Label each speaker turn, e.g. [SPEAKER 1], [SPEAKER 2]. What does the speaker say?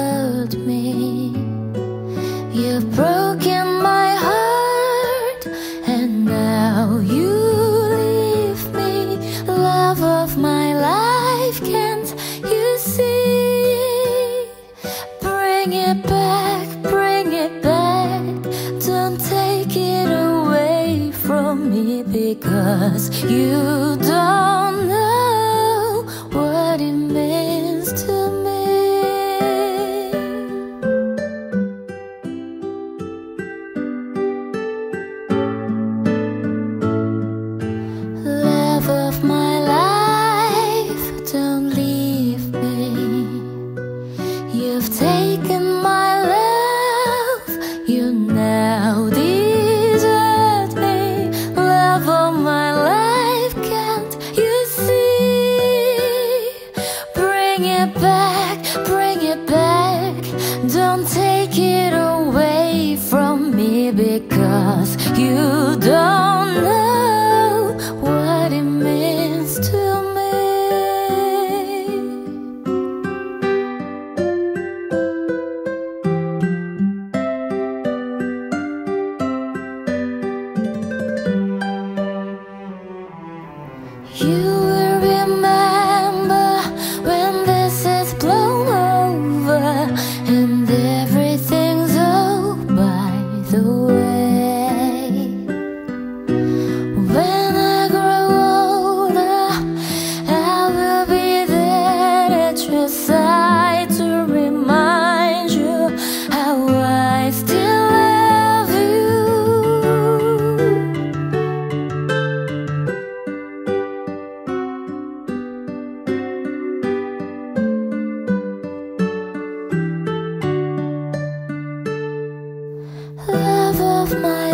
[SPEAKER 1] hurt me. You've broken my heart, and now you leave me. Love of my life, can't you see? Bring it back, bring it back. Don't take it away from me because you don't. Bring it back, bring it back. Don't take it away from me Because you don't know What it means to me. You away. of my